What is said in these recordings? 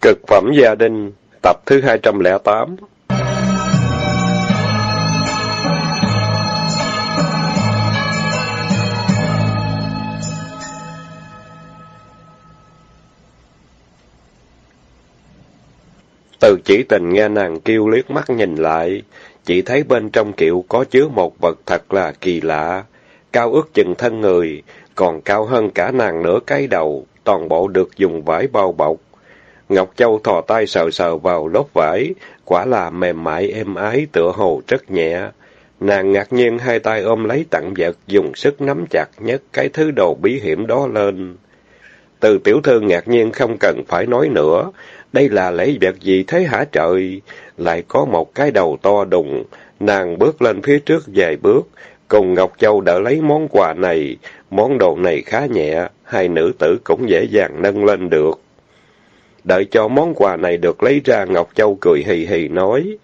Cực phẩm gia đình, tập thứ 208 Từ chỉ tình nghe nàng kêu liếc mắt nhìn lại, chỉ thấy bên trong kiệu có chứa một vật thật là kỳ lạ, cao ước chừng thân người, còn cao hơn cả nàng nửa cái đầu, toàn bộ được dùng vải bao bọc. Ngọc Châu thò tay sờ sờ vào lớp vải, quả là mềm mại êm ái tựa hồ rất nhẹ. Nàng ngạc nhiên hai tay ôm lấy tặng vật, dùng sức nắm chặt nhất cái thứ đồ bí hiểm đó lên. Từ tiểu thư ngạc nhiên không cần phải nói nữa, đây là lễ vật gì thế hả trời? Lại có một cái đầu to đùng, nàng bước lên phía trước vài bước, cùng Ngọc Châu đỡ lấy món quà này, món đồ này khá nhẹ, hai nữ tử cũng dễ dàng nâng lên được. Đợi cho món quà này được lấy ra, Ngọc Châu cười hì hì nói,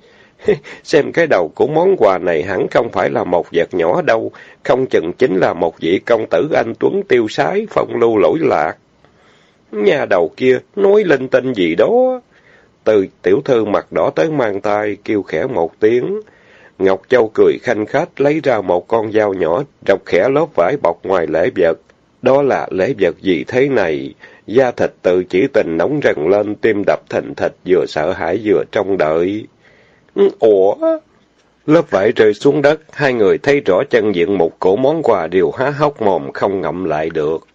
xem cái đầu của món quà này hẳn không phải là một vật nhỏ đâu, không chừng chính là một vị công tử anh Tuấn tiêu sái, phong lưu lỗi lạc. Nhà đầu kia, nói linh tinh gì đó. Từ tiểu thư mặt đỏ tới mang tay, kêu khẽ một tiếng. Ngọc Châu cười khanh khách lấy ra một con dao nhỏ, đọc khẽ lớp vải bọc ngoài lễ vật. Đó là lễ vật gì thế này? Da thịt tự chỉ tình nóng rần lên, tim đập thình thịch, vừa sợ hãi vừa trông đợi. Ừ, ủa? Lớp vải rơi xuống đất, hai người thấy rõ chân diện một cổ món quà đều há hốc mồm không ngậm lại được.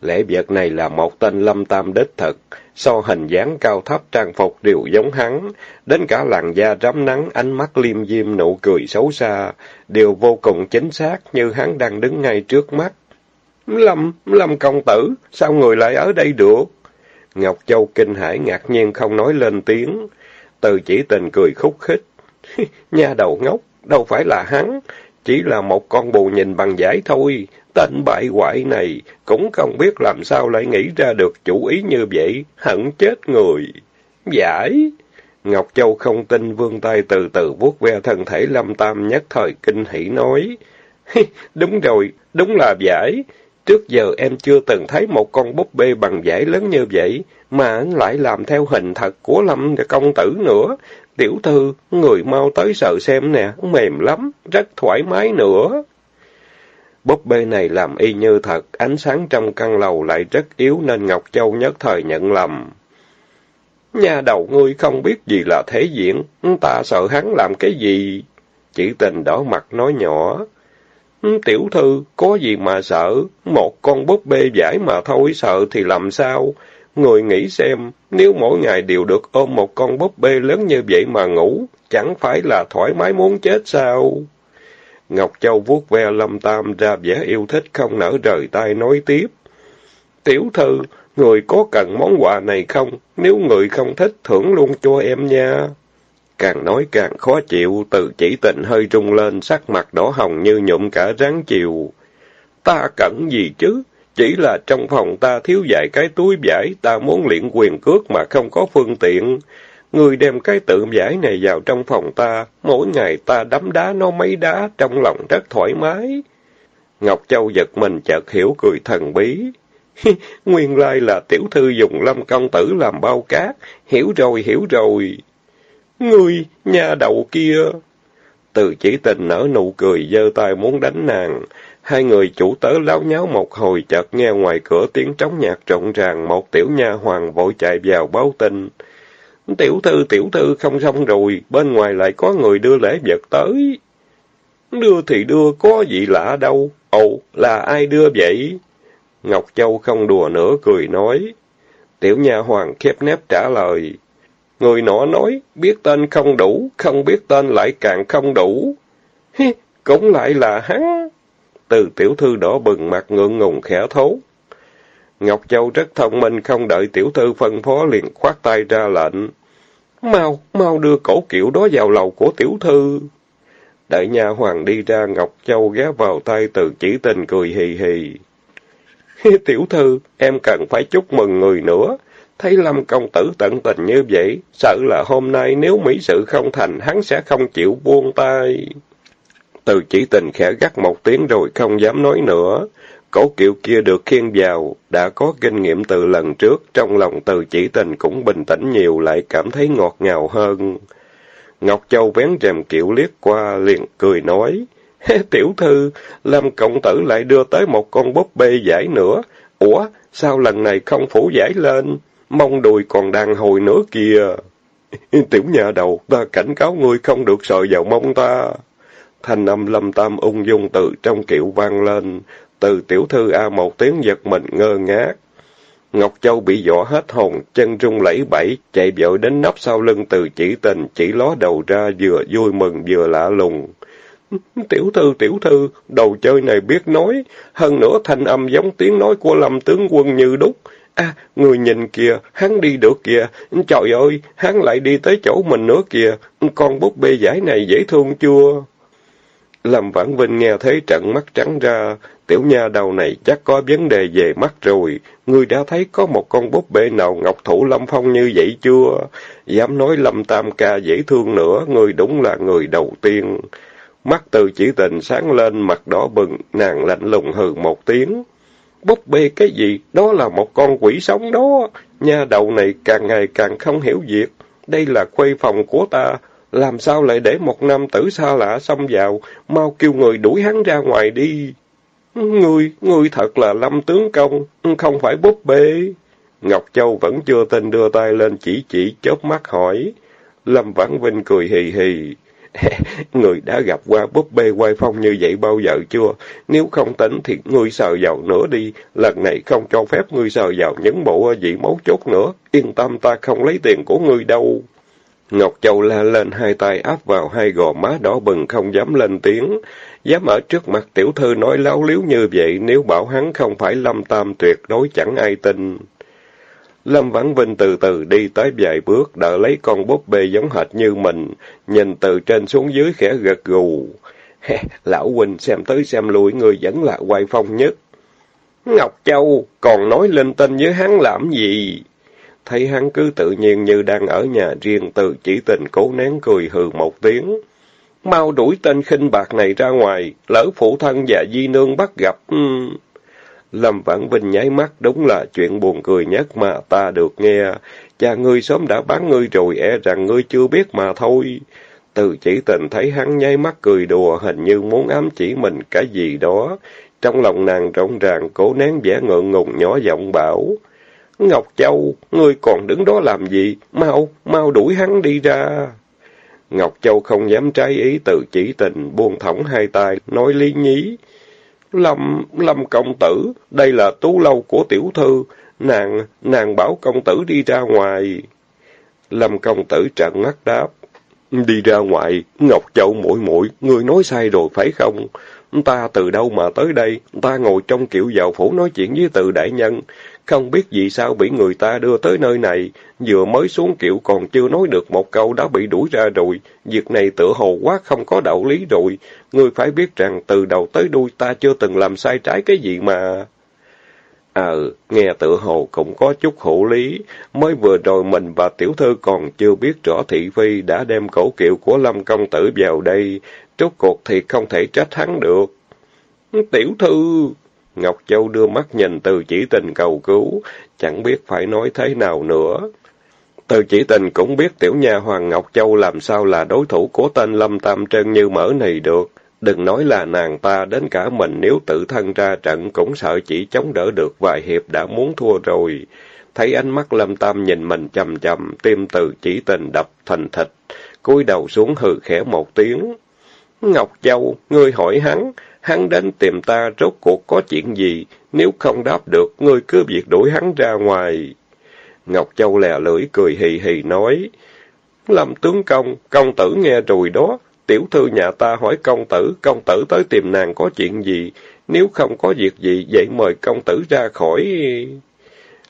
Lễ vật này là một tên lâm tam đích thực, so hình dáng cao thấp trang phục đều giống hắn, đến cả làn da rám nắng, ánh mắt liêm diêm nụ cười xấu xa, đều vô cùng chính xác như hắn đang đứng ngay trước mắt. Lâm, Lâm công tử, sao người lại ở đây được? Ngọc Châu kinh hãi ngạc nhiên không nói lên tiếng. Từ chỉ tình cười khúc khích. Nha đầu ngốc, đâu phải là hắn, chỉ là một con bù nhìn bằng giải thôi. Tên bại hoại này cũng không biết làm sao lại nghĩ ra được chủ ý như vậy, hận chết người. Giải! Ngọc Châu không tin vương tay từ từ vuốt ve thân thể Lâm Tam nhất thời kinh hỉ nói. đúng rồi, đúng là giải. Trước giờ em chưa từng thấy một con búp bê bằng giải lớn như vậy, mà lại làm theo hình thật của Lâm công tử nữa. Tiểu thư, người mau tới sợ xem nè, mềm lắm, rất thoải mái nữa. Búp bê này làm y như thật, ánh sáng trong căn lầu lại rất yếu nên Ngọc Châu nhất thời nhận lầm. Nhà đầu ngươi không biết gì là thế diện, ta sợ hắn làm cái gì? Chỉ tình đỏ mặt nói nhỏ. Tiểu thư, có gì mà sợ? Một con búp bê giải mà thôi, sợ thì làm sao? Người nghĩ xem, nếu mỗi ngày đều được ôm một con búp bê lớn như vậy mà ngủ, chẳng phải là thoải mái muốn chết sao? Ngọc Châu vuốt ve Lâm Tam ra vẻ yêu thích không nở rời tay nói tiếp. Tiểu thư, người có cần món quà này không? Nếu người không thích, thưởng luôn cho em nha. Càng nói càng khó chịu, từ chỉ tình hơi rung lên, sắc mặt đỏ hồng như nhuộm cả ráng chiều. Ta cẩn gì chứ? Chỉ là trong phòng ta thiếu dạy cái túi vải, ta muốn luyện quyền cước mà không có phương tiện. Người đem cái tượng giải này vào trong phòng ta, mỗi ngày ta đấm đá nó mấy đá, trong lòng rất thoải mái. Ngọc Châu giật mình chợt hiểu cười thần bí. Nguyên lai là tiểu thư dùng lâm công tử làm bao cát, hiểu rồi, hiểu rồi. Ngươi, nhà đậu kia! Từ chỉ tình nở nụ cười, giơ tay muốn đánh nàng. Hai người chủ tớ láo nháo một hồi chợt nghe ngoài cửa tiếng trống nhạc rộn ràng, một tiểu nha hoàng vội chạy vào báo tin. Tiểu thư, tiểu thư không xong rồi, bên ngoài lại có người đưa lễ vật tới. Đưa thì đưa, có gì lạ đâu. Ồ, là ai đưa vậy? Ngọc Châu không đùa nữa, cười nói. Tiểu nha hoàng khép nép trả lời. Người nọ nói, biết tên không đủ, không biết tên lại càng không đủ. Hi, cũng lại là hắn. Từ tiểu thư đỏ bừng mặt ngượng ngùng khẽ thốt. Ngọc Châu rất thông minh, không đợi tiểu thư phân phó liền khoát tay ra lệnh. Mau, mau đưa cổ kiểu đó vào lầu của tiểu thư. Đợi nhà hoàng đi ra, Ngọc Châu ghé vào tay từ chỉ tình cười hì hì. tiểu thư, em cần phải chúc mừng người nữa. Thấy Lâm công tử tận tình như vậy, sợ là hôm nay nếu mỹ sự không thành, hắn sẽ không chịu buông tay. Từ chỉ tình khẽ gắt một tiếng rồi không dám nói nữa. Cổ kiệu kia được khiêng vào, đã có kinh nghiệm từ lần trước, trong lòng từ chỉ tình cũng bình tĩnh nhiều, lại cảm thấy ngọt ngào hơn. Ngọc Châu vén rèm kiệu liếc qua, liền cười nói, Tiểu thư, Lâm Cộng Tử lại đưa tới một con búp bê giải nữa. Ủa, sao lần này không phủ giải lên? Mong đùi còn đang hồi nữa kìa. Tiểu nhà đầu, ta cảnh cáo ngươi không được sợ vào mông ta. Thanh âm lâm tam ung dung từ trong kiệu vang lên. Từ tiểu thư A một tiếng giật mình ngơ ngác. Ngọc Châu bị dọa hết hồn, chân rung lẫy bẫy, chạy vội đến nắp sau lưng từ chỉ tình, chỉ ló đầu ra vừa vui mừng vừa lạ lùng. Tiểu thư, tiểu thư, đầu chơi này biết nói, hơn nữa thanh âm giống tiếng nói của lâm tướng quân như đúc. À, người nhìn kìa, hắn đi được kìa, trời ơi, hắn lại đi tới chỗ mình nữa kìa, con búp bê giải này dễ thương chưa? Lâm Vãn Vinh nghe thấy trận mắt trắng ra, tiểu nha đầu này chắc có vấn đề về mắt rồi, ngươi đã thấy có một con búp bê nào ngọc thủ lâm phong như vậy chưa? Dám nói Lâm Tam ca dễ thương nữa, ngươi đúng là người đầu tiên. Mắt từ chỉ tình sáng lên, mặt đỏ bừng, nàng lạnh lùng hừ một tiếng. Búp bê cái gì? Đó là một con quỷ sống đó. Nha đầu này càng ngày càng không hiểu việc. Đây là khuê phòng của ta. Làm sao lại để một nam tử xa lạ xông vào, mau kêu người đuổi hắn ra ngoài đi. Ngươi, ngươi thật là lâm tướng công, không phải búp bê. Ngọc Châu vẫn chưa tin đưa tay lên chỉ chỉ chớp mắt hỏi. Lâm Vãn Vinh cười hì hì. người đã gặp qua búp bê quay phong như vậy bao giờ chưa? Nếu không tính thì ngươi sờ vào nữa đi. Lần này không cho phép ngươi sờ vào những bộ vị mấu chốt nữa. Yên tâm, ta không lấy tiền của ngươi đâu. Ngọc Châu la lên hai tay áp vào hai gò má đỏ bừng không dám lên tiếng. Dám ở trước mặt tiểu thư nói láo liếu như vậy, nếu bảo hắn không phải lâm tam tuyệt, đối chẳng ai tin. Lâm Vãn Vinh từ từ đi tới vài bước, đỡ lấy con búp bê giống hệt như mình, nhìn từ trên xuống dưới khẽ gật gù. Lão huynh xem tới xem lui, người vẫn là quay phong nhất. Ngọc Châu, còn nói lên tên với hắn làm gì? Thấy hắn cứ tự nhiên như đang ở nhà riêng từ chỉ tình cố nén cười hừ một tiếng. Mau đuổi tên khinh bạc này ra ngoài, lỡ phụ thân và di nương bắt gặp... Lâm Vãn Vinh nháy mắt đúng là chuyện buồn cười nhất mà ta được nghe. Cha ngươi sớm đã bán ngươi rồi, e rằng ngươi chưa biết mà thôi. Từ chỉ tình thấy hắn nháy mắt cười đùa, hình như muốn ám chỉ mình cái gì đó. Trong lòng nàng rộng ràng, cố nén vẻ ngượng ngùng nhỏ giọng bảo. Ngọc Châu, ngươi còn đứng đó làm gì? Mau, mau đuổi hắn đi ra. Ngọc Châu không dám trái ý từ chỉ tình, buông thõng hai tay, nói lý nhí. Lâm, Lâm công tử, đây là tú lâu của tiểu thư, nàng, nàng bảo công tử đi ra ngoài. Lâm công tử trợn mắt đáp, đi ra ngoài, Ngọc Châu muội muội, ngươi nói sai rồi phải không? Ta từ đâu mà tới đây, ta ngồi trong kiệu giàu phủ nói chuyện với từ đại nhân, không biết vì sao bị người ta đưa tới nơi này, vừa mới xuống kiệu còn chưa nói được một câu đã bị đuổi ra rồi. Việc này tự hồ quá không có đạo lý rồi. Ngươi phải biết rằng từ đầu tới đuôi ta chưa từng làm sai trái cái gì mà... Ờ, nghe tự hồ cũng có chút hữu lý. Mới vừa rồi mình và tiểu thư còn chưa biết rõ thị phi đã đem cổ kiệu của Lâm Công Tử vào đây. Rốt cuộc thì không thể trách hắn được. Tiểu thư... Ngọc Châu đưa mắt nhìn từ chỉ tình cầu cứu, chẳng biết phải nói thế nào nữa. Từ chỉ tình cũng biết tiểu nha Hoàng Ngọc Châu làm sao là đối thủ của tên Lâm Tam Trân như mở này được. Đừng nói là nàng ta, đến cả mình nếu tự thân ra trận cũng sợ chỉ chống đỡ được vài hiệp đã muốn thua rồi. Thấy ánh mắt Lâm Tam nhìn mình chầm chầm, tim từ chỉ tình đập thành thịt, cúi đầu xuống hừ khẽ một tiếng. Ngọc Châu, ngươi hỏi hắn, hắn đến tìm ta rốt cuộc có chuyện gì, nếu không đáp được, ngươi cứ việc đuổi hắn ra ngoài. Ngọc Châu lè lưỡi cười hì hì nói, Lâm tướng công, công tử nghe rồi đó, tiểu thư nhà ta hỏi công tử, công tử tới tìm nàng có chuyện gì, nếu không có việc gì, vậy mời công tử ra khỏi...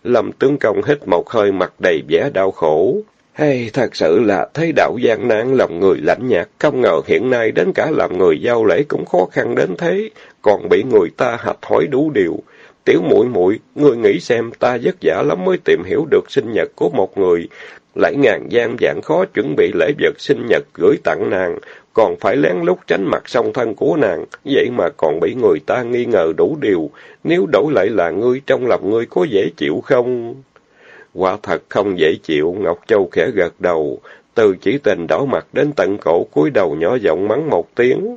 Lâm tướng công hít một hơi mặt đầy vẻ đau khổ. Hay thật sự là thấy đạo gian nan lòng người lạnh nhạt, không ngờ hiện nay đến cả làm người giao lễ cũng khó khăn đến thế, còn bị người ta hạch hỏi đủ điều. Tiểu muội muội ngươi nghĩ xem ta vất vả lắm mới tìm hiểu được sinh nhật của một người, lại ngàn gian dạng khó chuẩn bị lễ vật sinh nhật gửi tặng nàng, còn phải lén lút tránh mặt song thân của nàng, vậy mà còn bị người ta nghi ngờ đủ điều, nếu đổi lại là ngươi trong lòng ngươi có dễ chịu không? Quả thật không dễ chịu, Ngọc Châu khẽ gật đầu, từ chỉ tình đỏ mặt đến tận cổ cúi đầu nhỏ giọng mắng một tiếng.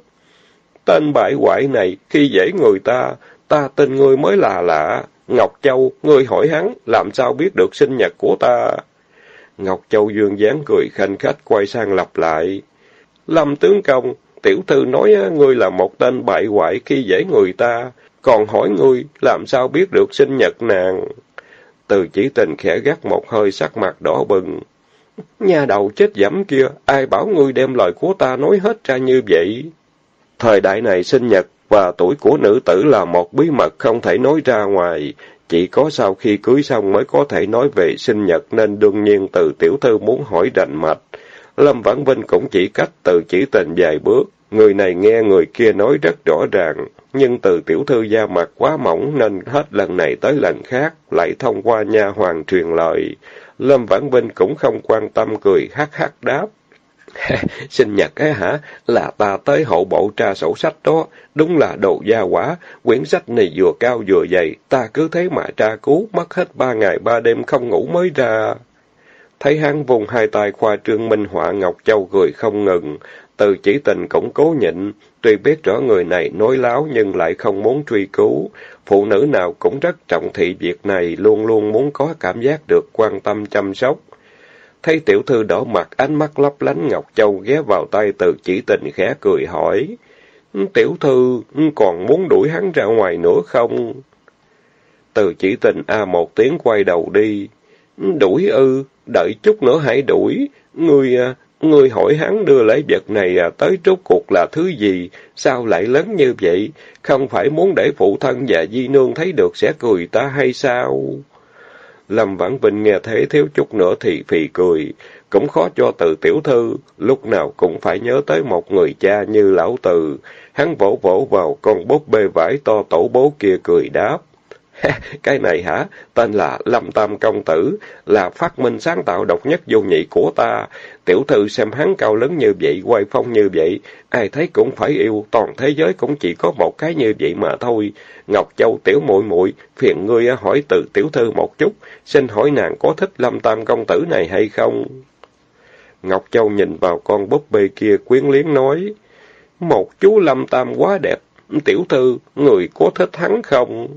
Tên bại hoại này, khi dễ người ta, ta tin ngươi mới là lạ. Ngọc Châu, ngươi hỏi hắn, làm sao biết được sinh nhật của ta? Ngọc Châu dương dáng cười khanh khách quay sang lặp lại. Lâm tướng công, tiểu thư nói ngươi là một tên bại hoại khi dễ người ta, còn hỏi ngươi làm sao biết được sinh nhật nàng. Từ chỉ tình khẽ gắt một hơi sắc mặt đỏ bừng. Nhà đầu chết dẫm kia, ai bảo ngươi đem lời của ta nói hết ra như vậy? Thời đại này sinh nhật và tuổi của nữ tử là một bí mật không thể nói ra ngoài. Chỉ có sau khi cưới xong mới có thể nói về sinh nhật nên đương nhiên từ tiểu thư muốn hỏi rành mạch. Lâm Vãn Vinh cũng chỉ cách từ chỉ tình vài bước. Người này nghe người kia nói rất rõ ràng, nhưng từ tiểu thư da mặt quá mỏng nên hết lần này tới lần khác, lại thông qua nha hoàng truyền lời. Lâm Vãn Vinh cũng không quan tâm cười hắc hắc đáp. Sinh nhật ấy hả? Là ta tới hậu bộ tra sổ sách đó. Đúng là đồ gia quả. Quyển sách này vừa cao vừa dày. Ta cứ thế mà tra cứu, mất hết ba ngày ba đêm không ngủ mới ra. Thấy hắn vùng hai tay khoa trương minh họa Ngọc Châu cười không ngừng. Từ chỉ tình cũng cố nhịn. Tuy biết rõ người này nói láo nhưng lại không muốn truy cứu. Phụ nữ nào cũng rất trọng thị việc này, luôn luôn muốn có cảm giác được quan tâm chăm sóc. Thấy tiểu thư đỏ mặt, ánh mắt lấp lánh Ngọc Châu ghé vào tay từ chỉ tình khẽ cười hỏi. Tiểu thư còn muốn đuổi hắn ra ngoài nữa không? Từ chỉ tình a một tiếng quay đầu đi. Đuổi ư, đợi chút nữa hãy đuổi. Ngươi, à, ngươi hỏi hắn đưa lễ vật này à, tới rốt cuộc là thứ gì? Sao lại lớn như vậy? Không phải muốn để phụ thân và di nương thấy được sẽ cười ta hay sao? Lâm Vãn Vinh nghe thế thiếu chút nữa thì phì cười, cũng khó cho từ tiểu thư, lúc nào cũng phải nhớ tới một người cha như lão từ. Hắn vỗ vỗ vào con búp bê vải to tổ bố kia cười đáp. cái này hả? Tên là Lâm Tam Công Tử, là phát minh sáng tạo độc nhất vô nhị của ta. Tiểu thư xem hắn cao lớn như vậy, quay phong như vậy, ai thấy cũng phải yêu, toàn thế giới cũng chỉ có một cái như vậy mà thôi. Ngọc Châu tiểu muội muội phiền ngươi hỏi từ tiểu thư một chút, xin hỏi nàng có thích Lâm Tam Công Tử này hay không? Ngọc Châu nhìn vào con búp bê kia quyến liếng nói, một chú Lâm Tam quá đẹp, tiểu thư, người có thích hắn không?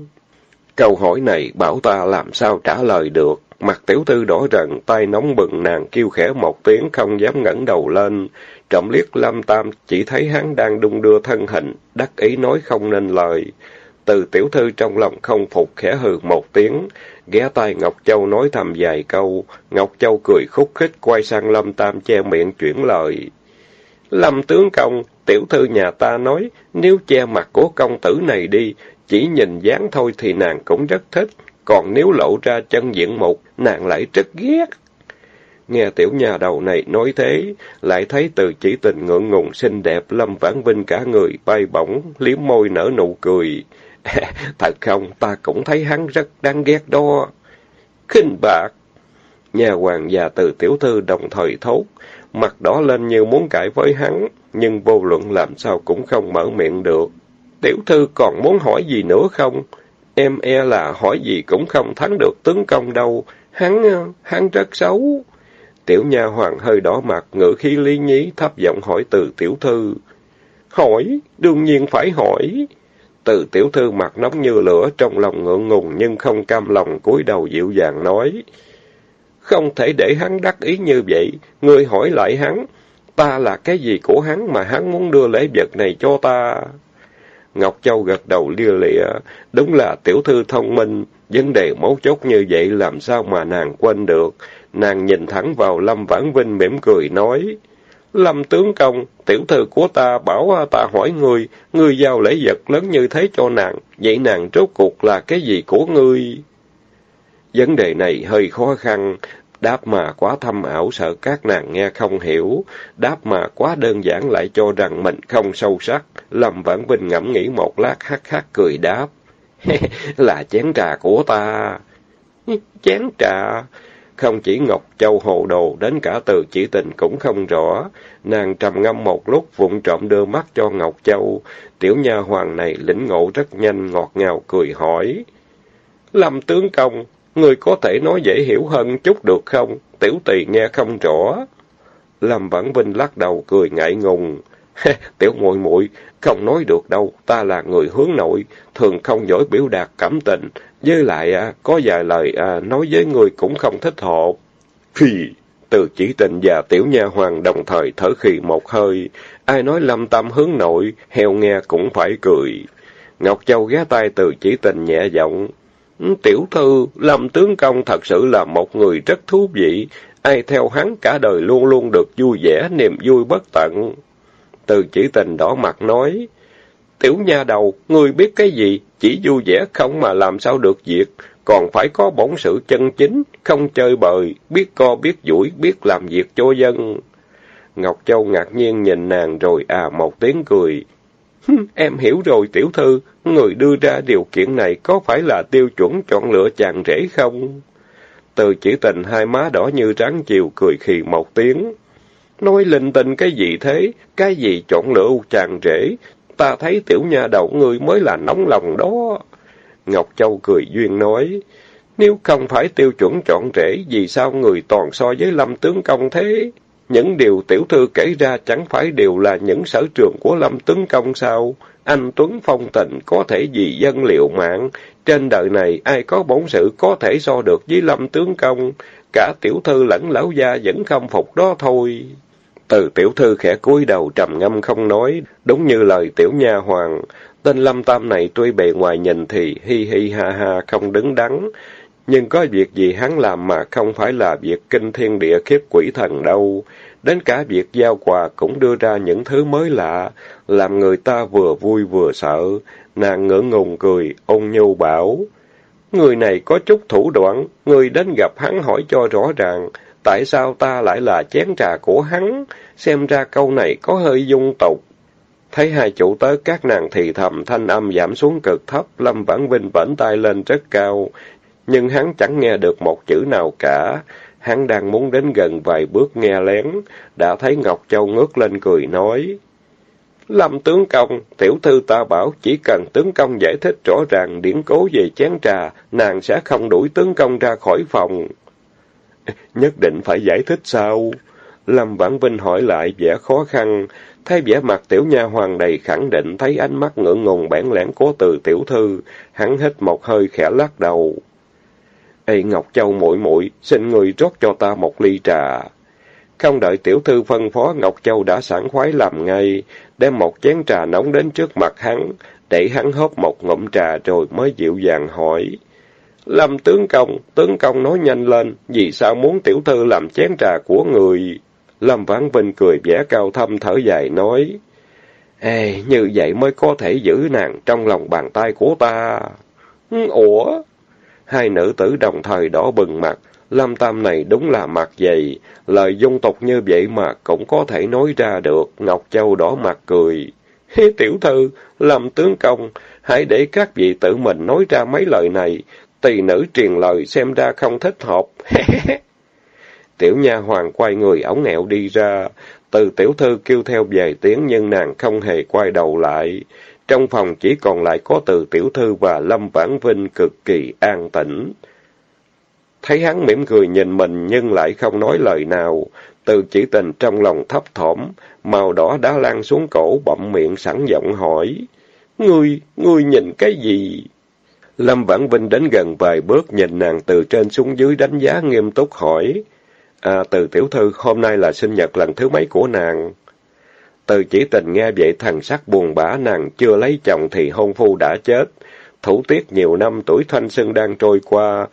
Câu hỏi này bảo ta làm sao trả lời được. Mặt tiểu thư đỏ rần, tay nóng bừng nàng kêu khẽ một tiếng không dám ngẩng đầu lên. Trộm liếc Lâm Tam chỉ thấy hắn đang đung đưa thân hình, đắc ý nói không nên lời. Từ tiểu thư trong lòng không phục khẽ hừ một tiếng, ghé tay Ngọc Châu nói thầm vài câu. Ngọc Châu cười khúc khích quay sang Lâm Tam che miệng chuyển lời. Lâm tướng công, tiểu thư nhà ta nói, nếu che mặt của công tử này đi, chỉ nhìn dáng thôi thì nàng cũng rất thích, còn nếu lộ ra chân diện mục, nàng lại rất ghét. Nghe tiểu nhà đầu này nói thế, lại thấy từ chỉ tình ngượng ngùng xinh đẹp, Lâm Vãn Vinh cả người bay bổng, liếm môi nở nụ cười. Thật không, ta cũng thấy hắn rất đáng ghét đó. khinh bạc! Nhà hoàng già từ tiểu thư đồng thời thốt, mặt đỏ lên như muốn cãi với hắn, nhưng vô luận làm sao cũng không mở miệng được. Tiểu thư còn muốn hỏi gì nữa không? Em e là hỏi gì cũng không thắng được tướng công đâu. Hắn, hắn rất xấu. Tiểu nha hoàng hơi đỏ mặt, ngữ khí lý nhí, thấp giọng hỏi từ tiểu thư. Hỏi, đương nhiên phải hỏi. Từ tiểu thư mặt nóng như lửa, trong lòng ngượng ngùng nhưng không cam lòng cúi đầu dịu dàng nói. Không thể để hắn đắc ý như vậy, ngươi hỏi lại hắn, ta là cái gì của hắn mà hắn muốn đưa lễ vật này cho ta? Ngọc Châu gật đầu lia lịa, đúng là tiểu thư thông minh, vấn đề mấu chốt như vậy làm sao mà nàng quên được. Nàng nhìn thẳng vào Lâm Vãn Vinh mỉm cười nói, Lâm tướng công, tiểu thư của ta bảo ta hỏi ngươi, ngươi giao lễ vật lớn như thế cho nàng, vậy nàng rốt cuộc là cái gì của ngươi? Vấn đề này hơi khó khăn, Đáp mà quá thâm ảo sợ các nàng nghe không hiểu, đáp mà quá đơn giản lại cho rằng mình không sâu sắc. Lâm Vãn Vinh ngẫm nghĩ một lát hắc hắc cười đáp. là chén trà của ta. Chén trà? Không chỉ Ngọc Châu hồ đồ, đến cả từ chỉ tình cũng không rõ. Nàng trầm ngâm một lúc, vụng trộm đưa mắt cho Ngọc Châu. Tiểu nha hoàng này lĩnh ngộ rất nhanh, ngọt ngào cười hỏi. Lâm tướng công, người có thể nói dễ hiểu hơn chút được không? Tiểu tỳ nghe không rõ. Lâm Vãn Vinh lắc đầu cười ngại ngùng. Tiểu muội muội không nói được đâu, ta là người hướng nội, thường không giỏi biểu đạt cảm tình, với lại à, có vài lời à, nói với người cũng không thích hợp. Phì, từ chỉ tình và tiểu nha hoàng đồng thời thở khì một hơi, ai nói lâm tâm hướng nội, heo nghe cũng phải cười. Ngọc Châu ghé tay từ chỉ tình nhẹ giọng. Tiểu thư, Lâm Tướng Công thật sự là một người rất thú vị, ai theo hắn cả đời luôn luôn được vui vẻ, niềm vui bất tận. Từ chỉ tình đỏ mặt nói, Tiểu nha đầu, ngươi biết cái gì, chỉ vui vẻ không mà làm sao được việc, còn phải có bổn sự chân chính, không chơi bời, biết co biết duỗi, biết làm việc cho dân. Ngọc Châu ngạc nhiên nhìn nàng rồi à một tiếng cười. Em hiểu rồi tiểu thư, người đưa ra điều kiện này có phải là tiêu chuẩn chọn lựa chàng rể không? Từ chỉ tình hai má đỏ như trắng chiều cười khì một tiếng. Nói linh tinh cái gì thế? Cái gì chọn lựa chàng rể? Ta thấy tiểu nha đầu ngươi mới là nóng lòng đó. Ngọc Châu cười duyên nói. Nếu không phải tiêu chuẩn chọn rể, vì sao người toàn so với lâm tướng công thế? Những điều tiểu thư kể ra chẳng phải đều là những sở trường của lâm tướng công sao? Anh Tuấn phong tình có thể vì dân liệu mạng. Trên đời này ai có bổn sự có thể so được với lâm tướng công. Cả tiểu thư lẫn lão gia vẫn không phục đó thôi. Từ tiểu thư khẽ cúi đầu trầm ngâm không nói, đúng như lời tiểu nha hoàng. Tên lâm tam này tuy bề ngoài nhìn thì hi hi ha ha không đứng đắn, nhưng có việc gì hắn làm mà không phải là việc kinh thiên địa khiếp quỷ thần đâu. Đến cả việc giao quà cũng đưa ra những thứ mới lạ, làm người ta vừa vui vừa sợ. Nàng ngỡ ngùng cười, ôn nhu bảo. Người này có chút thủ đoạn, người đến gặp hắn hỏi cho rõ ràng, tại sao ta lại là chén trà của hắn? Xem ra câu này có hơi dung tục. Thấy hai chủ tớ các nàng thì thầm thanh âm giảm xuống cực thấp, Lâm Vãn Vinh vẫn tay lên rất cao, nhưng hắn chẳng nghe được một chữ nào cả. Hắn đang muốn đến gần vài bước nghe lén, đã thấy Ngọc Châu ngước lên cười nói. Lâm tướng công, tiểu thư ta bảo chỉ cần tướng công giải thích rõ ràng điển cố về chén trà, nàng sẽ không đuổi tướng công ra khỏi phòng. Nhất định phải giải thích sao? Lâm Vãn Vinh hỏi lại vẻ khó khăn, thấy vẻ mặt tiểu nha hoàng đầy khẳng định, thấy ánh mắt ngưỡng ngùng bản lẽn của từ tiểu thư, hắn hít một hơi khẽ lắc đầu. Ê Ngọc Châu muội muội xin người rót cho ta một ly trà. Không đợi tiểu thư phân phó, Ngọc Châu đã sẵn khoái làm ngay, đem một chén trà nóng đến trước mặt hắn, để hắn hớp một ngụm trà rồi mới dịu dàng hỏi. Lâm tướng công, tướng công nói nhanh lên, vì sao muốn tiểu thư làm chén trà của người? Lâm Vãn Vinh cười vẻ cao thâm thở dài nói, Ê, như vậy mới có thể giữ nàng trong lòng bàn tay của ta. Ủa? Hai nữ tử đồng thời đỏ bừng mặt, Lâm Tam này đúng là mặt dày, lời dung tục như vậy mà cũng có thể nói ra được, Ngọc Châu đỏ mặt cười. Tiểu thư, làm tướng công, hãy để các vị tự mình nói ra mấy lời này, tỳ nữ truyền lời xem ra không thích hợp. tiểu nha hoàng quay người ống nghẹo đi ra, từ tiểu thư kêu theo vài tiếng nhưng nàng không hề quay đầu lại. Trong phòng chỉ còn lại có từ tiểu thư và Lâm Vãn Vinh cực kỳ an tĩnh. Thấy hắn mỉm cười nhìn mình nhưng lại không nói lời nào, từ chỉ tình trong lòng thấp thỏm, màu đỏ đã lan xuống cổ bậm miệng sẵn giọng hỏi. Ngươi, ngươi nhìn cái gì? Lâm Vãn Vinh đến gần vài bước nhìn nàng từ trên xuống dưới đánh giá nghiêm túc hỏi. À, từ tiểu thư, hôm nay là sinh nhật lần thứ mấy của nàng? Từ chỉ tình nghe vậy thần sắc buồn bã nàng chưa lấy chồng thì hôn phu đã chết. Thủ tiết nhiều năm tuổi thanh xuân đang trôi qua,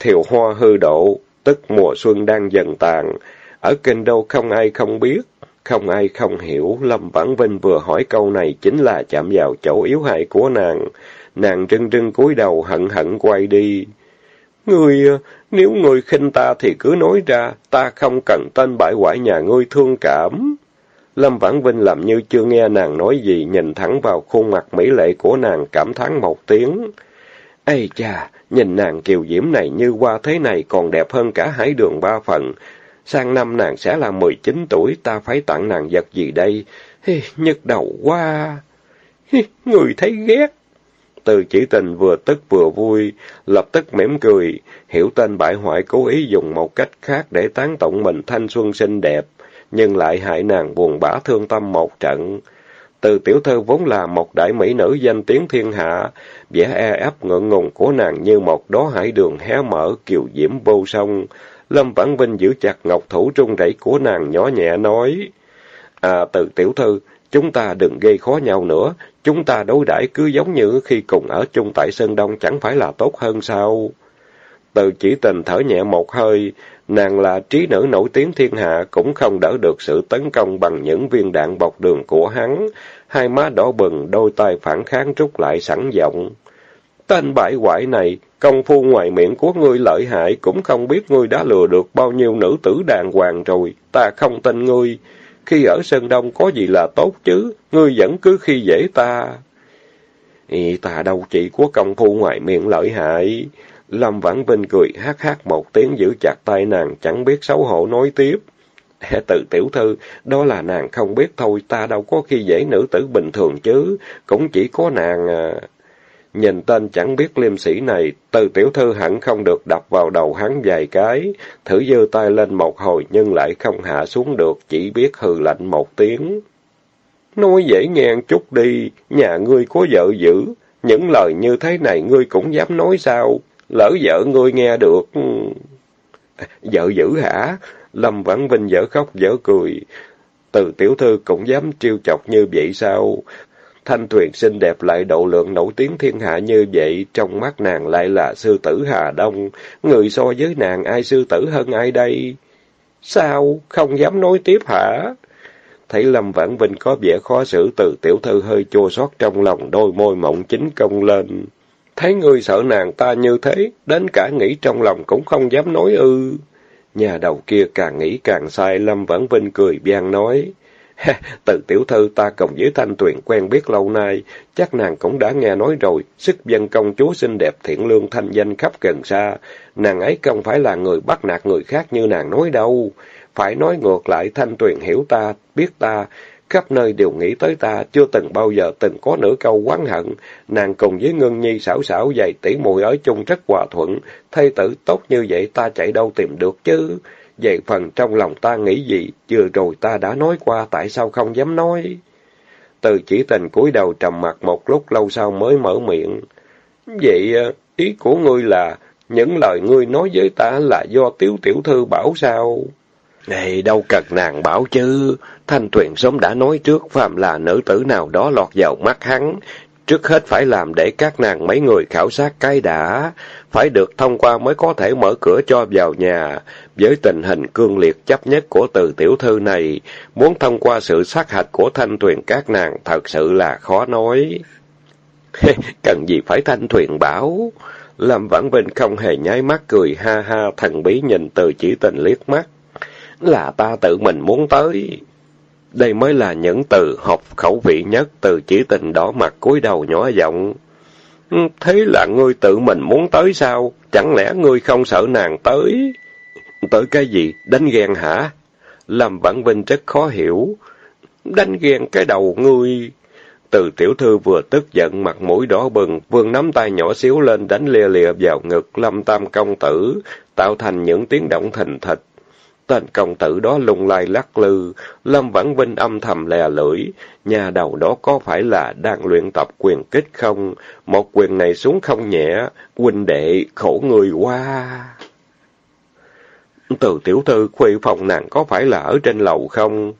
thiều hoa hư độ, tức mùa xuân đang dần tàn. Ở kinh đô không ai không biết, không ai không hiểu. Lâm Vãn Vinh vừa hỏi câu này chính là chạm vào chỗ yếu hại của nàng. Nàng trưng trưng cúi đầu hận hận quay đi. Ngươi, nếu ngươi khinh ta thì cứ nói ra, ta không cần tên bại hoại nhà ngươi thương cảm. Lâm Vãn Vinh làm như chưa nghe nàng nói gì, nhìn thẳng vào khuôn mặt mỹ lệ của nàng cảm thán một tiếng. Ây cha, nhìn nàng kiều diễm này như qua thế này còn đẹp hơn cả hải đường ba phần. Sang năm nàng sẽ là mười chín tuổi, ta phải tặng nàng vật gì đây? Hi, nhức đầu quá. Hi, người thấy ghét. Từ chỉ tình vừa tức vừa vui, lập tức mỉm cười, hiểu tên bại hoại cố ý dùng một cách khác để tán tụng mình thanh xuân xinh đẹp, nhưng lại hại nàng buồn bã thương tâm một trận. Từ tiểu thư vốn là một đại mỹ nữ danh tiếng thiên hạ, vẻ e ấp ngượng ngùng của nàng như một đóa hải đường hé mở kiều diễm vô song. Lâm Vãn Vinh giữ chặt ngọc thủ trung rẩy của nàng nhỏ nhẹ nói, À, từ tiểu thư, chúng ta đừng gây khó nhau nữa, chúng ta đối đãi cứ giống như khi cùng ở chung tại Sơn Đông chẳng phải là tốt hơn sao? Từ chỉ tình thở nhẹ một hơi, nàng là trí nữ nổi tiếng thiên hạ cũng không đỡ được sự tấn công bằng những viên đạn bọc đường của hắn, hai má đỏ bừng, đôi tay phản kháng rút lại sẵn giọng. Tên bại hoại này, công phu ngoài miệng của ngươi lợi hại, cũng không biết ngươi đã lừa được bao nhiêu nữ tử đàng hoàng rồi, ta không tin ngươi. Khi ở Sơn Đông có gì là tốt chứ, ngươi vẫn cứ khi dễ ta. Ý, ta đâu chỉ có công phu ngoài miệng lợi hại. Lâm Vãn Vinh cười hát hát một tiếng giữ chặt tay nàng, chẳng biết xấu hổ nói tiếp. Tự tiểu thư, đó là nàng không biết thôi, ta đâu có khi dễ nữ tử bình thường chứ, cũng chỉ có nàng... À... Nhìn tên chẳng biết liêm sĩ này, từ tiểu thư hẳn không được đập vào đầu hắn vài cái, thử giơ tay lên một hồi nhưng lại không hạ xuống được, chỉ biết hừ lạnh một tiếng. Nói dễ nghe chút đi, nhà ngươi có vợ dữ, những lời như thế này ngươi cũng dám nói sao? Lỡ vợ ngươi nghe được... Vợ dữ hả? Lâm Vãn Vinh dở khóc dở cười. Từ tiểu thư cũng dám trêu chọc như vậy sao? Thanh Tuyền xinh đẹp lại độ lượng nổi tiếng thiên hạ như vậy, trong mắt nàng lại là sư tử Hà Đông. Người so với nàng ai sư tử hơn ai đây? Sao? Không dám nói tiếp hả? Thấy Lâm Vãn Vinh có vẻ khó xử từ tiểu thư hơi chua xót trong lòng đôi môi mộng chính công lên. Thấy người sợ nàng ta như thế, đến cả nghĩ trong lòng cũng không dám nói ư. Nhà đầu kia càng nghĩ càng sai, Lâm Vãn Vinh cười biang nói. Từ tiểu thư ta cùng với Thanh Tuyền quen biết lâu nay, chắc nàng cũng đã nghe nói rồi, sức dân công chúa xinh đẹp thiện lương thanh danh khắp gần xa. Nàng ấy không phải là người bắt nạt người khác như nàng nói đâu. Phải nói ngược lại Thanh Tuyền hiểu ta, biết ta, khắp nơi đều nghĩ tới ta, chưa từng bao giờ từng có nửa câu oán hận. Nàng cùng với Ngân Nhi xảo xảo dày tỉ mùi ở chung rất hòa thuận, Thay tử tốt như vậy ta chạy đâu tìm được chứ. Về phần trong lòng ta nghĩ gì, vừa rồi ta đã nói qua, tại sao không dám nói? Từ chỉ tình cúi đầu trầm mặt một lúc lâu sau mới mở miệng. Vậy ờ, ý của ngươi là, những lời ngươi nói với ta là do tiếu tiểu thư bảo sao? Này đâu cần nàng bảo chứ, Thanh Tuyền sớm đã nói trước phàm là nữ tử nào đó lọt vào mắt hắn, trước hết phải làm để các nàng mấy người khảo sát cái đã, phải được thông qua mới có thể mở cửa cho vào nhà. Với tình hình cương liệt chấp nhất của từ tiểu thư này, muốn thông qua sự sát hạch của thanh tuyền các nàng thật sự là khó nói. Cần gì phải thanh tuyền bảo? Lâm Vãn Vinh không hề nháy mắt cười ha ha thần bí nhìn từ chỉ tình liếc mắt. Là ta tự mình muốn tới. Đây mới là những từ học khẩu vị nhất từ chỉ tình đỏ mặt cúi đầu nhỏ giọng. Ừ, thế là ngươi tự mình muốn tới sao? Chẳng lẽ ngươi không sợ nàng tới? Tới cái gì? Đánh ghen hả? Làm bản Vinh rất khó hiểu. Đánh ghen cái đầu ngươi. Từ tiểu thư vừa tức giận mặt mũi đỏ bừng, vương nắm tay nhỏ xíu lên đánh lia lịa vào ngực Lâm Tam công tử, tạo thành những tiếng động thình thịch. Tên công tử đó lung lai lắc lư, Lâm Vãn Vinh âm thầm lè lưỡi, nhà đầu đó có phải là đang luyện tập quyền kích không? Một quyền này xuống không nhẹ, huynh đệ khổ người quá. Từ tiểu thư khuê phòng nàng có phải là ở trên lầu không?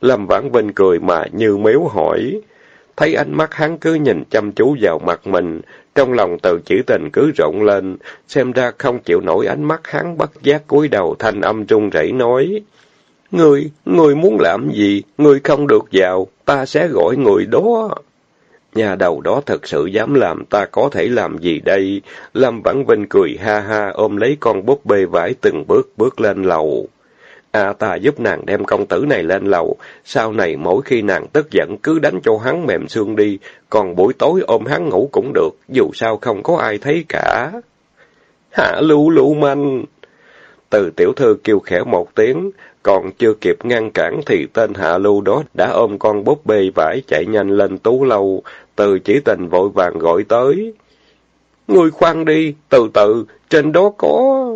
Lâm Vãn Vinh cười mà như mếu hỏi. Thấy ánh mắt hắn cứ nhìn chăm chú vào mặt mình, trong lòng từ chỉ tình cứ rộng lên, xem ra không chịu nổi ánh mắt hắn bất giác cúi đầu thanh âm trung rẩy nói. Ngươi, ngươi muốn làm gì? Ngươi không được vào, ta sẽ gọi người đó. Nhà đầu đó thật sự dám làm, ta có thể làm gì đây? Lâm Vãn Vinh cười ha ha, ôm lấy con búp bê vải từng bước bước lên lầu. À ta giúp nàng đem công tử này lên lầu, sau này mỗi khi nàng tức giận cứ đánh cho hắn mềm xương đi, còn buổi tối ôm hắn ngủ cũng được, dù sao không có ai thấy cả. Hạ lưu lưu manh! Từ tiểu thư kêu khẽ một tiếng, còn chưa kịp ngăn cản thì tên hạ lưu đó đã ôm con búp bê vải chạy nhanh lên tú lâu, từ chỉ tình vội vàng gọi tới. Người khoan đi, từ từ, trên đó có...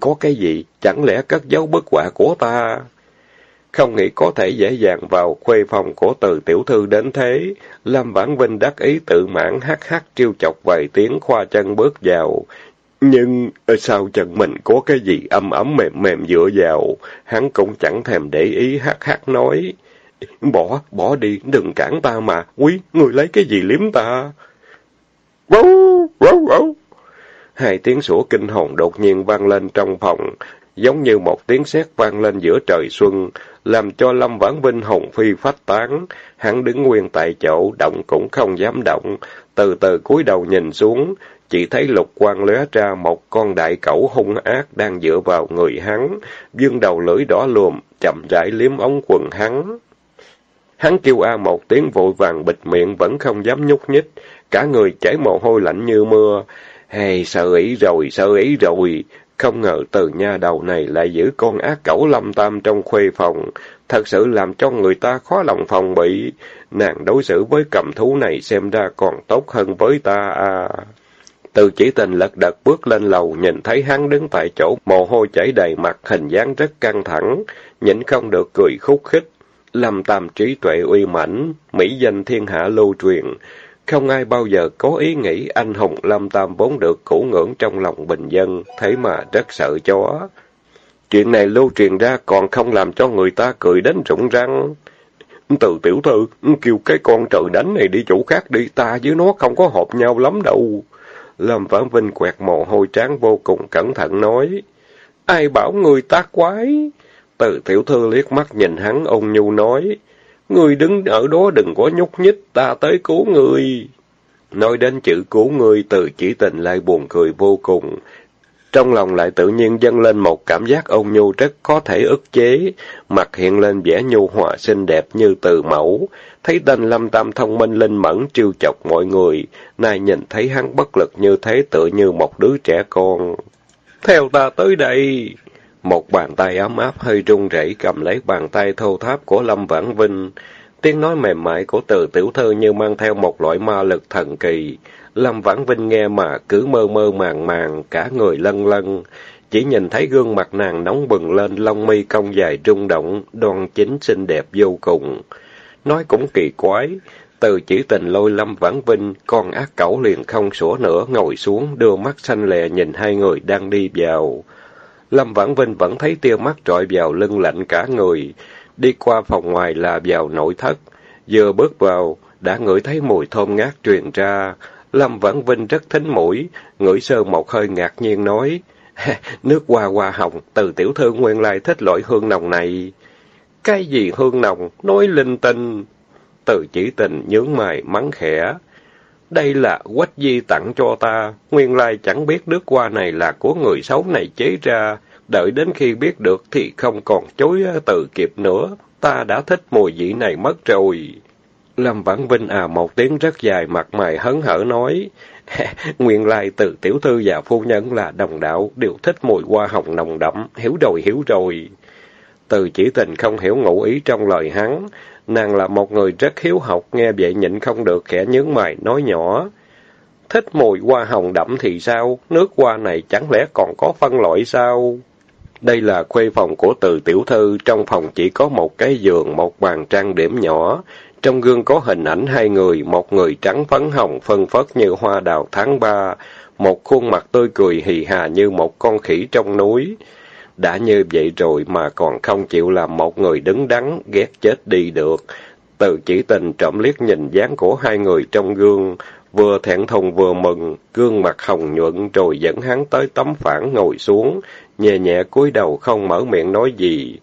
Có cái gì? Chẳng lẽ cất dấu bức họa của ta? Không nghĩ có thể dễ dàng vào khuê phòng của từ tiểu thư đến thế. Lâm Vãn Vinh đắc ý tự mãn hát hát trêu chọc vài tiếng khoa chân bước vào. Nhưng ờ, sao chân mình có cái gì âm ấm mềm mềm dựa vào, hắn cũng chẳng thèm để ý hát hát nói. Bỏ, bỏ đi, đừng cản ta mà, quý, người lấy cái gì liếm ta? Vấu, vấu, vấu. Hai tiếng sủa kinh hồn đột nhiên vang lên trong phòng, giống như một tiếng sét vang lên giữa trời xuân, làm cho Lâm Vãn Vinh hồn phi phách tán. Hắn đứng nguyên tại chỗ, động cũng không dám động, từ từ cúi đầu nhìn xuống, chỉ thấy lục quang lóe ra một con đại cẩu hung ác đang dựa vào người hắn, dương đầu lưỡi đỏ lùm, chậm rãi liếm ống quần hắn. Hắn kêu a một tiếng vội vàng bịt miệng vẫn không dám nhúc nhích, cả người chảy mồ hôi lạnh như mưa. Hay, sợ ý rồi, sợ ý rồi. Không ngờ từ nha đầu này lại giữ con ác cẩu lâm tam trong khuê phòng. Thật sự làm cho người ta khó lòng phòng bị. Nàng đối xử với cầm thú này xem ra còn tốt hơn với ta à. Từ chỉ tình lật đật bước lên lầu, nhìn thấy hắn đứng tại chỗ, mồ hôi chảy đầy mặt, hình dáng rất căng thẳng, nhịn không được cười khúc khích. Lâm tam trí tuệ uy mãnh, mỹ danh thiên hạ lưu truyền, không ai bao giờ có ý nghĩ anh hùng Lâm Tam vốn được củ ngưỡng trong lòng bình dân, thế mà rất sợ chó. Chuyện này lưu truyền ra còn không làm cho người ta cười đến rụng răng. Từ tiểu thư, kêu cái con trời đánh này đi chỗ khác đi, ta với nó không có hợp nhau lắm đâu. Lâm Vãn Vinh quẹt mồ hôi trán vô cùng cẩn thận nói. Ai bảo người ta quái? Từ tiểu thư liếc mắt nhìn hắn ôn nhu nói. Người đứng ở đó đừng có nhúc nhích, ta tới cứu người. Nói đến chữ cứu người từ chỉ tình lại buồn cười vô cùng. Trong lòng lại tự nhiên dâng lên một cảm giác ôn nhu rất có thể ức chế, mặt hiện lên vẻ nhu hòa xinh đẹp như từ mẫu. Thấy tên Lâm Tam thông minh linh mẫn trêu chọc mọi người, nay nhìn thấy hắn bất lực như thế tựa như một đứa trẻ con. Theo ta tới đây! Một bàn tay ấm áp hơi run rẩy cầm lấy bàn tay thô tháp của Lâm Vãn Vinh. Tiếng nói mềm mại của từ tiểu thư như mang theo một loại ma lực thần kỳ. Lâm Vãn Vinh nghe mà cứ mơ mơ màng màng, cả người lân lân. Chỉ nhìn thấy gương mặt nàng nóng bừng lên, lông mi cong dài rung động, đoan chính xinh đẹp vô cùng. Nói cũng kỳ quái, từ chỉ tình lôi Lâm Vãn Vinh, con ác cẩu liền không sủa nữa, ngồi xuống, đưa mắt xanh lè nhìn hai người đang đi vào. Lâm Vãn Vinh vẫn thấy tia mắt trọi vào lưng lạnh cả người. Đi qua phòng ngoài là vào nội thất. Vừa bước vào, đã ngửi thấy mùi thơm ngát truyền ra. Lâm Vãn Vinh rất thính mũi, ngửi sơ một hơi ngạc nhiên nói. Nước hoa hoa hồng, từ tiểu thư nguyên lai thích loại hương nồng này. Cái gì hương nồng? Nói linh tinh. Từ chỉ tình nhướng mày, mắng khẽ. Đây là quách di tặng cho ta, nguyên lai chẳng biết nước hoa này là của người xấu này chế ra, đợi đến khi biết được thì không còn chối ờ, từ kịp nữa, ta đã thích mùi vị này mất rồi. Lâm Vãn Vinh à một tiếng rất dài mặt mày hấn hở nói, nguyên lai từ tiểu thư và phu nhân là đồng đạo, đều thích mùi hoa hồng nồng đậm, hiểu rồi hiểu rồi. Từ chỉ tình không hiểu ngụ ý trong lời hắn, Nàng là một người rất hiếu học, nghe vậy nhịn không được khẽ nhướng mày, nói nhỏ. Thích mùi hoa hồng đậm thì sao? Nước hoa này chẳng lẽ còn có phân loại sao? Đây là khuê phòng của từ tiểu thư, trong phòng chỉ có một cái giường, một bàn trang điểm nhỏ. Trong gương có hình ảnh hai người, một người trắng phấn hồng phân phất như hoa đào tháng ba, một khuôn mặt tươi cười hì hà như một con khỉ trong núi. Đã như vậy rồi mà còn không chịu làm một người đứng đắn, ghét chết đi được. Từ chỉ tình trộm liếc nhìn dáng của hai người trong gương, vừa thẹn thùng vừa mừng, gương mặt hồng nhuận rồi dẫn hắn tới tấm phản ngồi xuống, nhẹ nhẹ cúi đầu không mở miệng nói gì.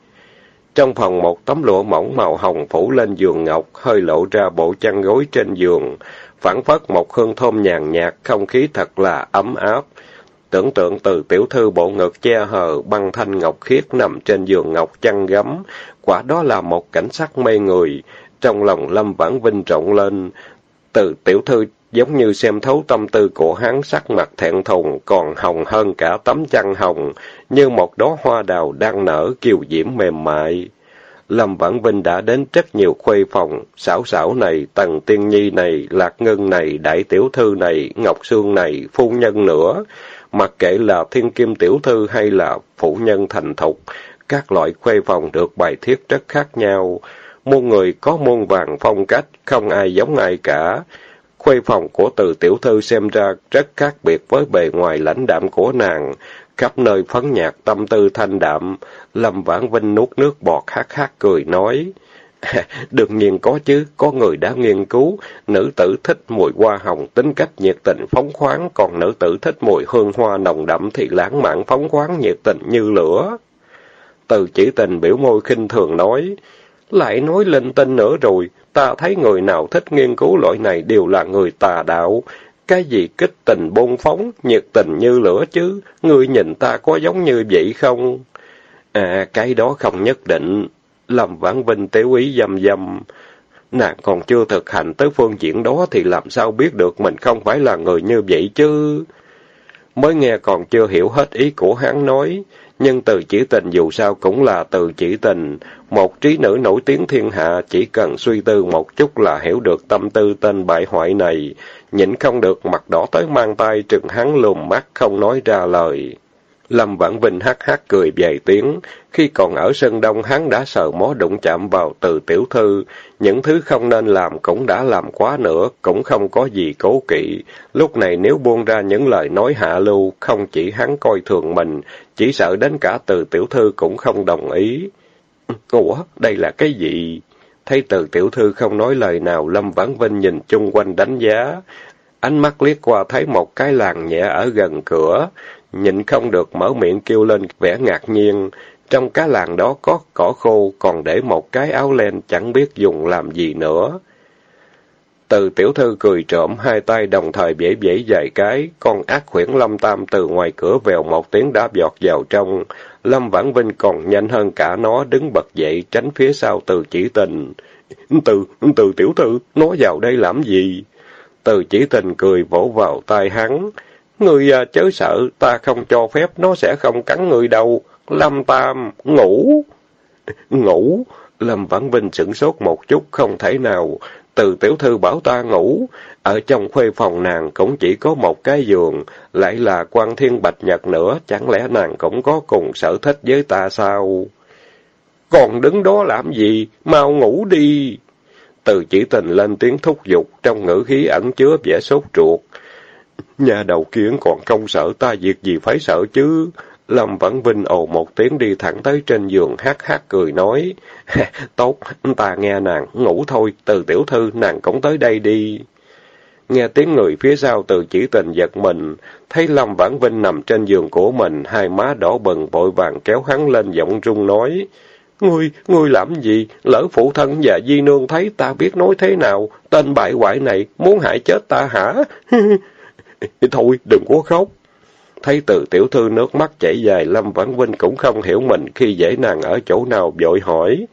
Trong phòng một tấm lụa mỏng màu hồng phủ lên giường ngọc, hơi lộ ra bộ chăn gối trên giường, phản phất một hương thơm nhàn nhạt, không khí thật là ấm áp. Tưởng tượng từ tiểu thư bộ ngực che hờ, băng thanh ngọc khiết nằm trên giường ngọc chăn gấm. Quả đó là một cảnh sắc mê người. Trong lòng Lâm Vãn Vinh rộng lên. Từ tiểu thư giống như xem thấu tâm tư của hắn sắc mặt thẹn thùng, còn hồng hơn cả tấm chăn hồng, như một đóa hoa đào đang nở kiều diễm mềm mại. Lâm Vãn Vinh đã đến rất nhiều khuê phòng, xảo xảo này, Tần Tiên Nhi này, Lạc Ngân này, Đại Tiểu Thư này, Ngọc Sương này, Phu Nhân nữa. Mặc kệ là Thiên Kim Tiểu Thư hay là Phụ Nhân Thành Thục, các loại khuê phòng được bài thiết rất khác nhau. Muôn người có muôn vàng phong cách, không ai giống ai cả. Khuê phòng của từ tiểu thư xem ra rất khác biệt với bề ngoài lãnh đạm của nàng, khắp nơi phấn nhạc tâm tư thanh đạm. Lâm Vãn Vinh nuốt nước bọt hát hát cười nói. Đương nhiên có chứ, có người đã nghiên cứu, nữ tử thích mùi hoa hồng tính cách nhiệt tình phóng khoáng, còn nữ tử thích mùi hương hoa nồng đậm thì lãng mạn phóng khoáng nhiệt tình như lửa. Từ chỉ tình biểu môi khinh thường nói, lại nói linh tinh nữa rồi, ta thấy người nào thích nghiên cứu loại này đều là người tà đạo. Cái gì kích tình bôn phóng, nhiệt tình như lửa chứ, ngươi nhìn ta có giống như vậy không? À, cái đó không nhất định. Lâm Vãn Vinh tế quý dâm dâm. Nàng còn chưa thực hành tới phương diện đó thì làm sao biết được mình không phải là người như vậy chứ? Mới nghe còn chưa hiểu hết ý của hắn nói, nhưng từ chỉ tình dù sao cũng là từ chỉ tình. Một trí nữ nổi tiếng thiên hạ chỉ cần suy tư một chút là hiểu được tâm tư tên bại hoại này. Nhịn không được mặt đỏ tới mang tay trừng hắn lùm mắt không nói ra lời. Lâm Vãn Vinh hát hát cười vài tiếng. Khi còn ở sân đông hắn đã sợ mó đụng chạm vào từ tiểu thư. Những thứ không nên làm cũng đã làm quá nữa, cũng không có gì cố kỵ. Lúc này nếu buông ra những lời nói hạ lưu, không chỉ hắn coi thường mình, chỉ sợ đến cả từ tiểu thư cũng không đồng ý. Ủa, đây là cái gì? Thấy từ tiểu thư không nói lời nào, Lâm Vãn Vinh nhìn chung quanh đánh giá. Ánh mắt liếc qua thấy một cái làng nhẹ ở gần cửa, nhịn không được mở miệng kêu lên vẻ ngạc nhiên. Trong cái làng đó có cỏ khô, còn để một cái áo len chẳng biết dùng làm gì nữa. Từ tiểu thư cười trộm, hai tay đồng thời bể bể dài cái, con ác khuyển Lâm Tam từ ngoài cửa vèo một tiếng đã giọt vào trong. Lâm Vãn Vinh còn nhanh hơn cả nó, đứng bật dậy, tránh phía sau từ chỉ tình. Từ, từ tiểu thư, nó vào đây làm gì? Từ chỉ tình cười vỗ vào tay hắn. Người à, chớ sợ, ta không cho phép, nó sẽ không cắn người đâu. Lâm Tam, ngủ. Ngủ? Lâm Vãn Vinh sửng sốt một chút, không thể nào. Từ tiểu thư bảo ta ngủ, ở trong khuê phòng nàng cũng chỉ có một cái giường, lại là quan thiên bạch nhật nữa, chẳng lẽ nàng cũng có cùng sở thích với ta sao? Còn đứng đó làm gì? Mau ngủ đi! Từ chỉ tình lên tiếng thúc giục, trong ngữ khí ẩn chứa vẻ sốt ruột. Nhà đầu kiến còn không sợ ta việc gì phải sợ chứ? Lâm Vãn Vinh ồ một tiếng đi thẳng tới trên giường hát hát cười nói. Tốt, ta nghe nàng, ngủ thôi, từ tiểu thư nàng cũng tới đây đi. Nghe tiếng người phía sau từ chỉ tình giật mình, thấy Lâm Vãn Vinh nằm trên giường của mình, hai má đỏ bừng vội vàng kéo hắn lên giọng rung nói. Ngươi, ngươi làm gì? Lỡ phụ thân và di nương thấy ta biết nói thế nào? Tên bại hoại này muốn hại chết ta hả? Thôi, đừng có khóc. Thấy từ tiểu thư nước mắt chảy dài, Lâm Vãn Vinh cũng không hiểu mình khi dễ nàng ở chỗ nào vội hỏi.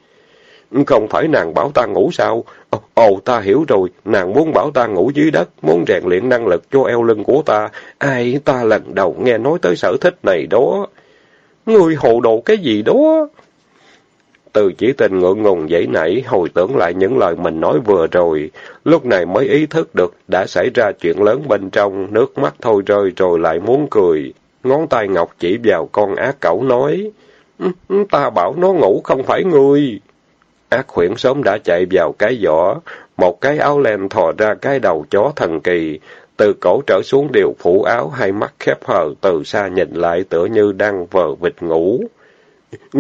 Không phải nàng bảo ta ngủ sao? Ồ, ồ, ta hiểu rồi, nàng muốn bảo ta ngủ dưới đất, muốn rèn luyện năng lực cho eo lưng của ta. Ai, ta lần đầu nghe nói tới sở thích này đó. Người hồ đồ cái gì đó? Từ chỉ tình ngượng ngùng dãy nảy, hồi tưởng lại những lời mình nói vừa rồi. Lúc này mới ý thức được đã xảy ra chuyện lớn bên trong, nước mắt thôi rơi rồi lại muốn cười. Ngón tay ngọc chỉ vào con ác cẩu nói, ta bảo nó ngủ không phải ngươi. Ác khuyển sớm đã chạy vào cái giỏ, một cái áo len thò ra cái đầu chó thần kỳ, từ cổ trở xuống đều phủ áo, hai mắt khép hờ, từ xa nhìn lại tựa như đang vờ vịt ngủ.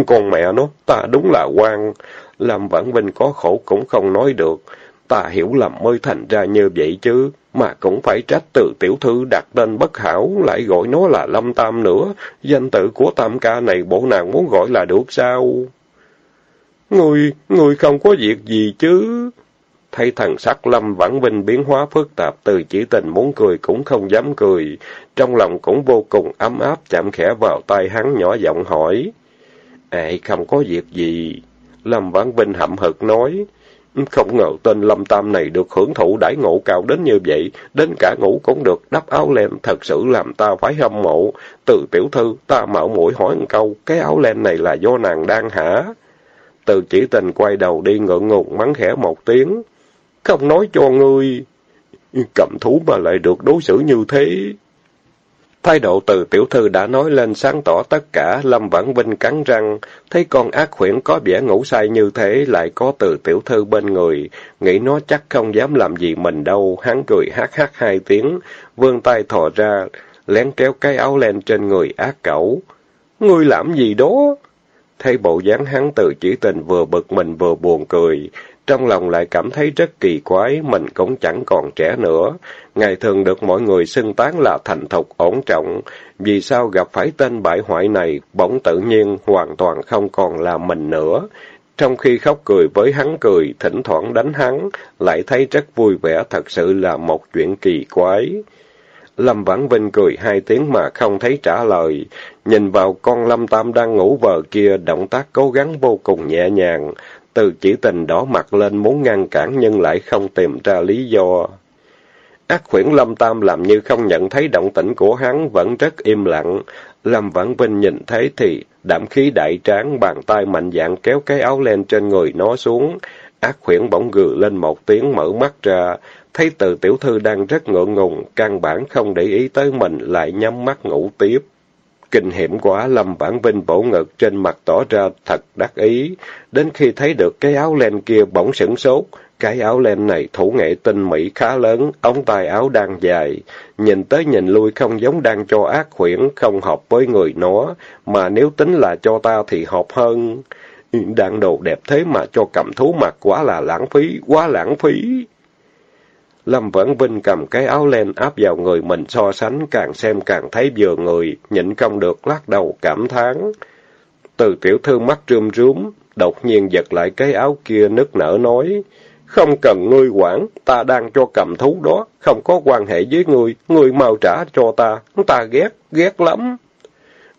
Con mẹ nó, ta đúng là quan. làm Vãn Vinh có khổ cũng không nói được. Ta hiểu lầm mới thành ra như vậy chứ. Mà cũng phải trách từ tiểu thư đặt tên bất hảo, lại gọi nó là Lâm Tam nữa. Danh tự của Tam ca này bộ nàng muốn gọi là được sao? Người, người không có việc gì chứ? Thấy thần sắc Lâm Vãn Vinh biến hóa phức tạp, từ chỉ tình muốn cười cũng không dám cười. Trong lòng cũng vô cùng ấm áp, chạm khẽ vào tay hắn nhỏ giọng hỏi. Ê, không có việc gì. Lâm Vãn Vinh hậm hực nói. Không ngờ tên Lâm Tam này được hưởng thụ đãi ngộ cao đến như vậy, đến cả ngủ cũng được đắp áo len, thật sự làm ta phải hâm mộ. Từ tiểu thư, ta mạo mũi hỏi một câu, cái áo len này là do nàng đang hả? Từ chỉ tình quay đầu đi ngượng ngùng mắng khẽ một tiếng. Không nói cho ngươi. Cầm thú mà lại được đối xử như thế. Thái độ từ tiểu thư đã nói lên sáng tỏ tất cả, Lâm Vãn Vinh cắn răng, thấy con ác khuyển có vẻ ngủ say như thế, lại có từ tiểu thư bên người, nghĩ nó chắc không dám làm gì mình đâu, hắn cười hát hát hai tiếng, vươn tay thò ra, lén kéo cái áo len trên người ác cẩu. Ngươi làm gì đó? Thấy bộ dáng hắn từ chỉ tình vừa bực mình vừa buồn cười, trong lòng lại cảm thấy rất kỳ quái, mình cũng chẳng còn trẻ nữa. Ngày thường được mọi người xưng tán là thành thục, ổn trọng. Vì sao gặp phải tên bại hoại này, bỗng tự nhiên hoàn toàn không còn là mình nữa. Trong khi khóc cười với hắn cười, thỉnh thoảng đánh hắn, lại thấy rất vui vẻ, thật sự là một chuyện kỳ quái. Lâm Vãn Vinh cười hai tiếng mà không thấy trả lời. Nhìn vào con Lâm Tam đang ngủ vờ kia, động tác cố gắng vô cùng nhẹ nhàng. Từ chỉ tình đỏ mặt lên muốn ngăn cản nhưng lại không tìm ra lý do. Ác khuyển Lâm Tam làm như không nhận thấy động tĩnh của hắn, vẫn rất im lặng. Lâm Vãn Vinh nhìn thấy thì đảm khí đại tráng, bàn tay mạnh dạn kéo cái áo len trên người nó xuống. Ác khuyển bỗng gừ lên một tiếng mở mắt ra, thấy từ tiểu thư đang rất ngượng ngùng, căn bản không để ý tới mình, lại nhắm mắt ngủ tiếp. Kinh hiểm quá, Lâm Vãn Vinh bổ ngực trên mặt tỏ ra thật đắc ý. Đến khi thấy được cái áo len kia bỗng sửng sốt, cái áo len này thủ nghệ tinh mỹ khá lớn, ống tay áo đang dài. Nhìn tới nhìn lui không giống đang cho ác khuyển, không hợp với người nó, mà nếu tính là cho ta thì hợp hơn. Đạn đồ đẹp thế mà cho cầm thú mặt quá là lãng phí, quá lãng phí. Lâm Vãn Vinh cầm cái áo len áp vào người mình so sánh, càng xem càng thấy vừa người, nhịn không được lắc đầu cảm thán. Từ tiểu thư mắt rươm rúm, đột nhiên giật lại cái áo kia nức nở nói, không cần ngươi quản, ta đang cho cầm thú đó, không có quan hệ với ngươi, ngươi mau trả cho ta, ta ghét, ghét lắm.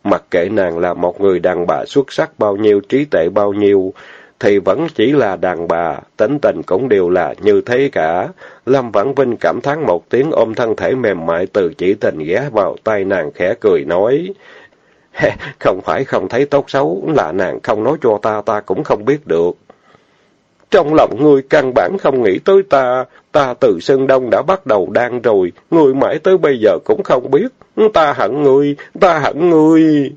Mặc kệ nàng là một người đàn bà xuất sắc bao nhiêu, trí tệ bao nhiêu, thì vẫn chỉ là đàn bà, tính tình cũng đều là như thế cả. Lâm Vãn Vinh cảm thán một tiếng ôm thân thể mềm mại từ chỉ tình ghé vào tay nàng khẽ cười nói. Không phải không thấy tốt xấu, là nàng không nói cho ta, ta cũng không biết được. Trong lòng ngươi căn bản không nghĩ tới ta, ta từ Sơn Đông đã bắt đầu đang rồi, ngươi mãi tới bây giờ cũng không biết. Ta hận ngươi, ta hận ngươi.